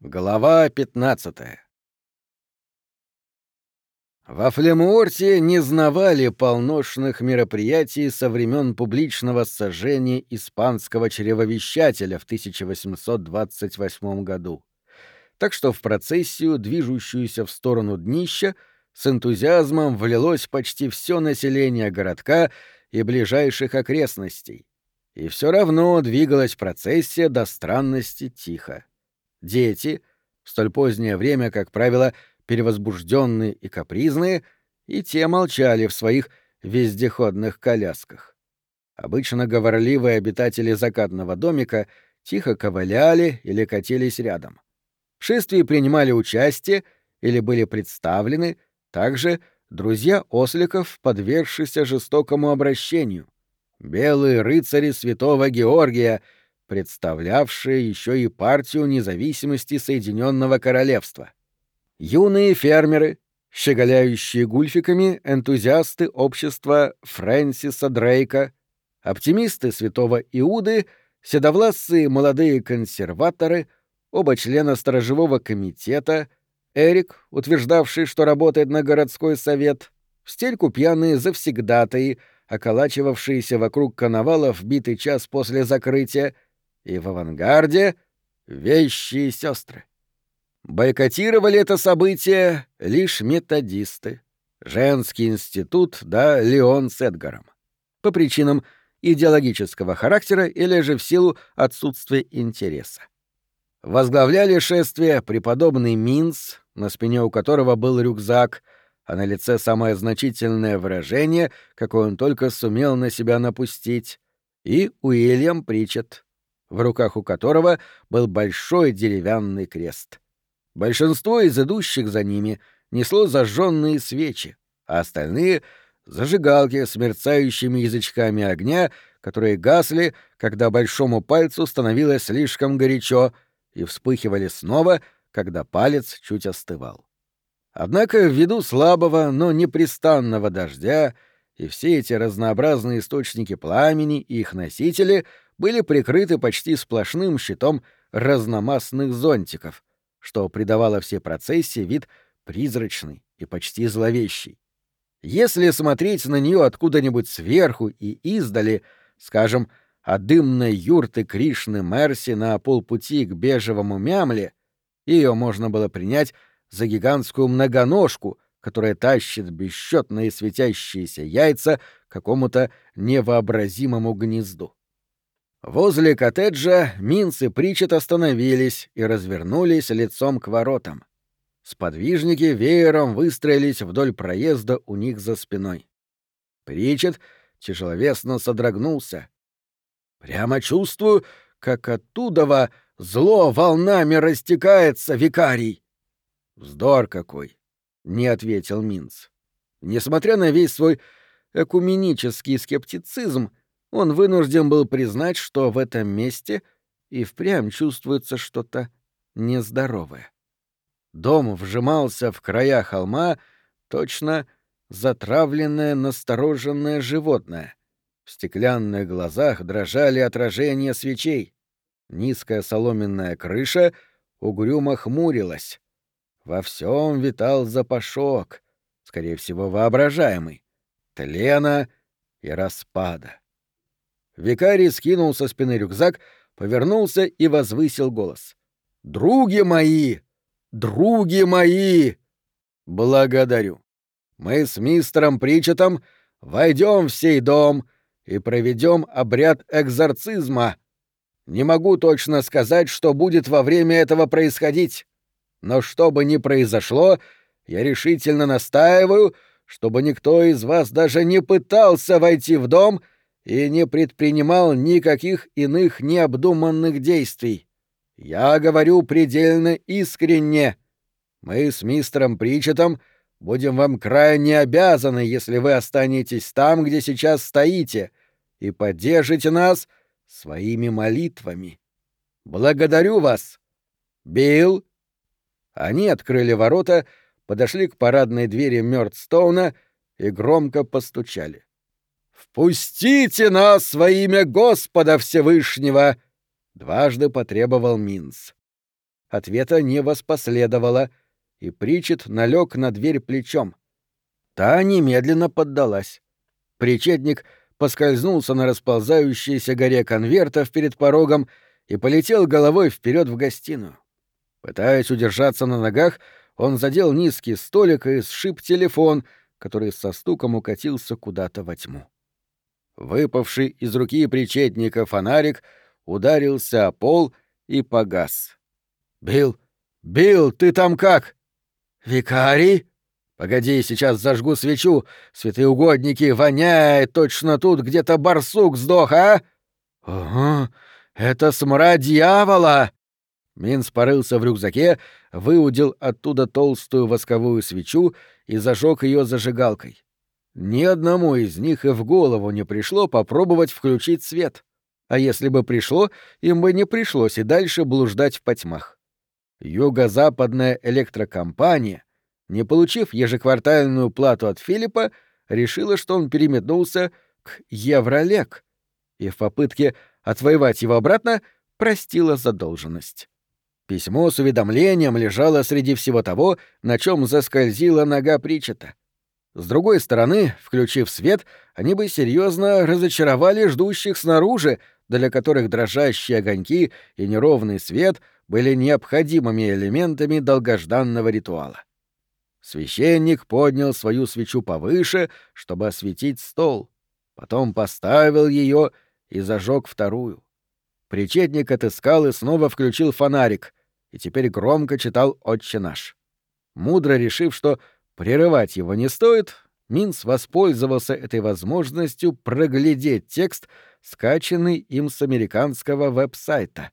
Глава 15 Во Флемуорте не знавали полношных мероприятий со времен публичного сожжения испанского чревовещателя в 1828 году. Так что в процессию, движущуюся в сторону днища, с энтузиазмом влилось почти все население городка и ближайших окрестностей. И все равно двигалась процессия до странности тихо. Дети, в столь позднее время, как правило, перевозбужденные и капризные, и те молчали в своих вездеходных колясках. Обычно говорливые обитатели закатного домика тихо ковыляли или катились рядом. В шествии принимали участие или были представлены также друзья осликов, подвергшиеся жестокому обращению, белые рыцари святого Георгия — представлявшие еще и партию независимости Соединенного Королевства. Юные фермеры, щеголяющие гульфиками, энтузиасты общества Фрэнсиса Дрейка, оптимисты святого Иуды, седовласые молодые консерваторы, оба члена сторожевого комитета, Эрик, утверждавший, что работает на городской совет, в стельку пьяные завсегдатаи, околачивавшиеся вокруг коновала в битый час после закрытия, и в авангарде — вещие сестры. Бойкотировали это событие лишь методисты, женский институт да Леон с Эдгаром. По причинам идеологического характера или же в силу отсутствия интереса. Возглавляли шествие преподобный Минц, на спине у которого был рюкзак, а на лице самое значительное выражение, какое он только сумел на себя напустить, и Уильям Причет, в руках у которого был большой деревянный крест. Большинство из идущих за ними несло зажженные свечи, а остальные — зажигалки с мерцающими язычками огня, которые гасли, когда большому пальцу становилось слишком горячо, и вспыхивали снова, когда палец чуть остывал. Однако ввиду слабого, но непрестанного дождя и все эти разнообразные источники пламени и их носители — были прикрыты почти сплошным щитом разномастных зонтиков, что придавало всей процессии вид призрачный и почти зловещий. Если смотреть на нее откуда-нибудь сверху и издали, скажем, от дымной юрты Кришны Мерси на полпути к бежевому мямле, ее можно было принять за гигантскую многоножку, которая тащит бесчетные светящиеся яйца какому-то невообразимому гнезду. Возле коттеджа Минц и Причет остановились и развернулись лицом к воротам. Сподвижники веером выстроились вдоль проезда у них за спиной. Причет тяжеловесно содрогнулся. «Прямо чувствую, как оттуда зло волнами растекается, викарий!» «Вздор какой!» — не ответил Минц. Несмотря на весь свой экуменический скептицизм, он вынужден был признать, что в этом месте и впрямь чувствуется что-то нездоровое. Дом вжимался в края холма, точно затравленное настороженное животное. В стеклянных глазах дрожали отражения свечей. Низкая соломенная крыша угрюмо хмурилась. Во всем витал запашок, скорее всего, воображаемый, тлена и распада. Викарий скинул со спины рюкзак, повернулся и возвысил голос. «Други мои! Други мои! Благодарю. Мы с мистером Причетом войдем в сей дом и проведем обряд экзорцизма. Не могу точно сказать, что будет во время этого происходить. Но что бы ни произошло, я решительно настаиваю, чтобы никто из вас даже не пытался войти в дом — и не предпринимал никаких иных необдуманных действий. Я говорю предельно искренне. Мы с мистером Причетом будем вам крайне обязаны, если вы останетесь там, где сейчас стоите, и поддержите нас своими молитвами. Благодарю вас. Билл. Они открыли ворота, подошли к парадной двери Мёрдстоуна и громко постучали. «Впустите нас во имя Господа Всевышнего!» — дважды потребовал Минц. Ответа не воспоследовало, и Причет налег на дверь плечом. Та немедленно поддалась. Причетник поскользнулся на расползающейся горе конвертов перед порогом и полетел головой вперед в гостиную. Пытаясь удержаться на ногах, он задел низкий столик и сшиб телефон, который со стуком укатился куда-то во тьму. Выпавший из руки причетника фонарик ударился о пол и погас. «Билл! Билл, ты там как?» «Викарий?» «Погоди, сейчас зажгу свечу. Святые угодники, воняет точно тут где-то барсук сдох, а?» «Ага, это смрад дьявола!» Минс порылся в рюкзаке, выудил оттуда толстую восковую свечу и зажег ее зажигалкой. Ни одному из них и в голову не пришло попробовать включить свет. А если бы пришло, им бы не пришлось и дальше блуждать в потьмах. Юго-западная электрокомпания, не получив ежеквартальную плату от Филиппа, решила, что он переметнулся к Евролек и в попытке отвоевать его обратно простила задолженность. Письмо с уведомлением лежало среди всего того, на чем заскользила нога Причета. С другой стороны, включив свет, они бы серьезно разочаровали ждущих снаружи, для которых дрожащие огоньки и неровный свет были необходимыми элементами долгожданного ритуала. Священник поднял свою свечу повыше, чтобы осветить стол, потом поставил ее и зажег вторую. Причетник отыскал и снова включил фонарик, и теперь громко читал «Отче наш». Мудро решив, что прерывать его не стоит, Минц воспользовался этой возможностью проглядеть текст, скачанный им с американского веб-сайта.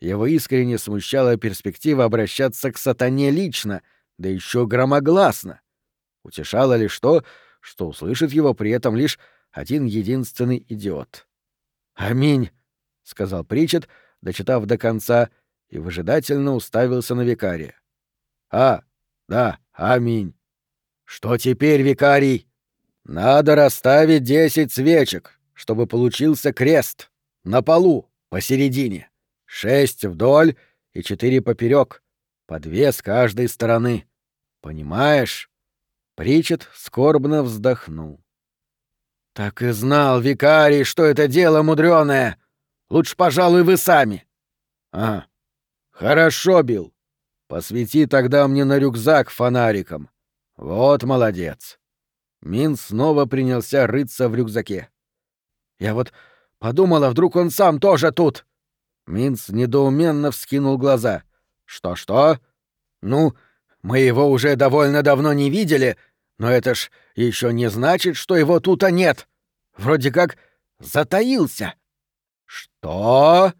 Его искренне смущала перспектива обращаться к сатане лично, да еще громогласно. Утешало лишь то, что услышит его при этом лишь один единственный идиот. «Аминь», — сказал Причет, дочитав до конца, и выжидательно уставился на викария. «А, да, аминь. Что теперь, викарий? Надо расставить десять свечек, чтобы получился крест. На полу, посередине. Шесть вдоль и четыре поперек, по две с каждой стороны. Понимаешь?» Причет скорбно вздохнул. «Так и знал, викарий, что это дело мудреное!» Лучше, пожалуй, вы сами. А, хорошо, Бил. Посвети тогда мне на рюкзак фонариком. Вот молодец. Мин снова принялся рыться в рюкзаке. Я вот подумала, вдруг он сам тоже тут. Минц недоуменно вскинул глаза. Что-что? Ну, мы его уже довольно давно не видели, но это ж еще не значит, что его тут-то нет. Вроде как затаился. «Что?»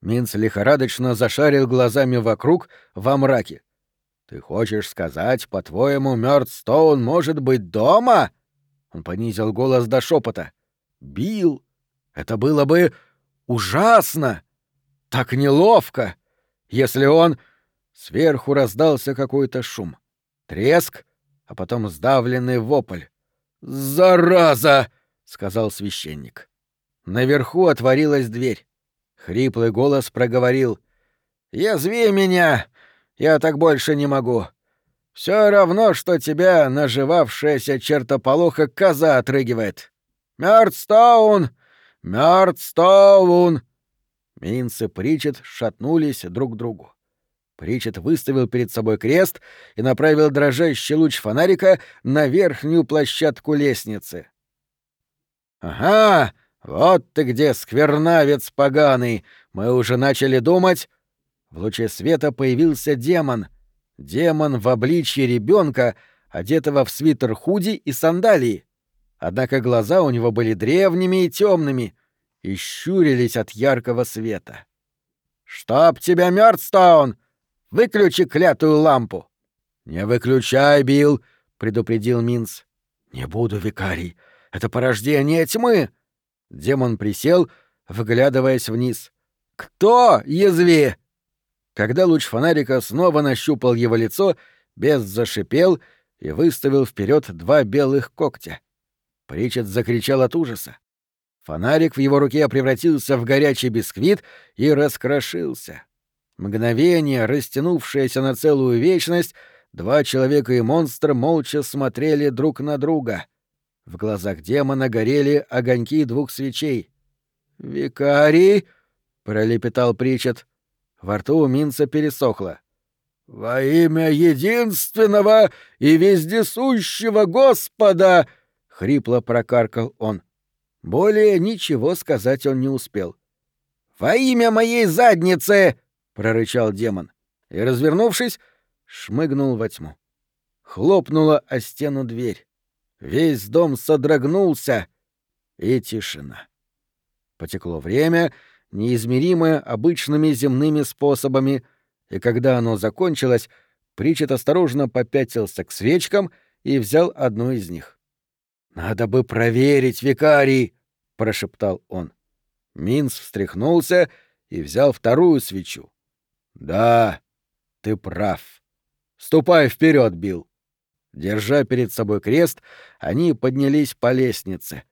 Минц лихорадочно зашарил глазами вокруг во мраке. «Ты хочешь сказать, по-твоему, Мёрдстоун может быть дома?» Он понизил голос до шепота. «Бил! Это было бы ужасно! Так неловко! Если он...» Сверху раздался какой-то шум. Треск, а потом сдавленный вопль. «Зараза!» — сказал священник. Наверху отворилась дверь. Хриплый голос проговорил. «Язви меня! Я так больше не могу. Все равно, что тебя наживавшаяся чертополоха коза отрыгивает. Мёрдстоун! Мёрдстоун!» Минц и Причет шатнулись друг к другу. Причет выставил перед собой крест и направил дрожащий луч фонарика на верхнюю площадку лестницы. «Ага!» «Вот ты где, сквернавец поганый! Мы уже начали думать...» В луче света появился демон. Демон в обличье ребенка, одетого в свитер худи и сандалии. Однако глаза у него были древними и темными и щурились от яркого света. «Чтоб тебя, Мёрдстоун! Выключи клятую лампу!» «Не выключай, Билл!» — предупредил Минц. «Не буду, викарий. Это порождение тьмы!» Демон присел, выглядываясь вниз. «Кто, язви?» Когда луч фонарика снова нащупал его лицо, бес зашипел и выставил вперед два белых когтя. Причет закричал от ужаса. Фонарик в его руке превратился в горячий бисквит и раскрошился. Мгновение, растянувшееся на целую вечность, два человека и монстр молча смотрели друг на друга. В глазах демона горели огоньки двух свечей. «Викарий!» — пролепетал Причет. Во рту у Минца пересохло. «Во имя единственного и вездесущего Господа!» — хрипло прокаркал он. Более ничего сказать он не успел. «Во имя моей задницы!» — прорычал демон. И, развернувшись, шмыгнул во тьму. Хлопнула о стену дверь. Весь дом содрогнулся, и тишина. Потекло время, неизмеримое обычными земными способами, и когда оно закончилось, Причет осторожно попятился к свечкам и взял одну из них. «Надо бы проверить, викарий!» — прошептал он. Минс встряхнулся и взял вторую свечу. «Да, ты прав. Ступай вперед, Билл!» Держа перед собой крест, они поднялись по лестнице.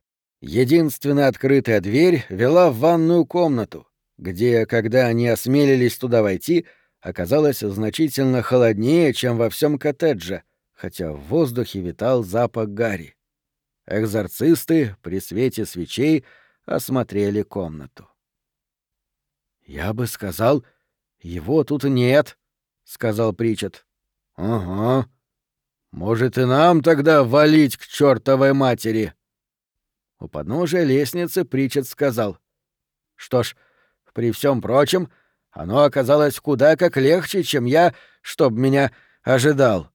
Единственная открытая дверь вела в ванную комнату, где, когда они осмелились туда войти, оказалось значительно холоднее, чем во всем коттедже, хотя в воздухе витал запах гари. Экзорцисты при свете свечей осмотрели комнату. «Я бы сказал, его тут нет», — сказал Причет. «Ага. Может, и нам тогда валить к чертовой матери?» У подножия лестницы Причет сказал. «Что ж, при всем прочем, оно оказалось куда как легче, чем я, чтоб меня ожидал».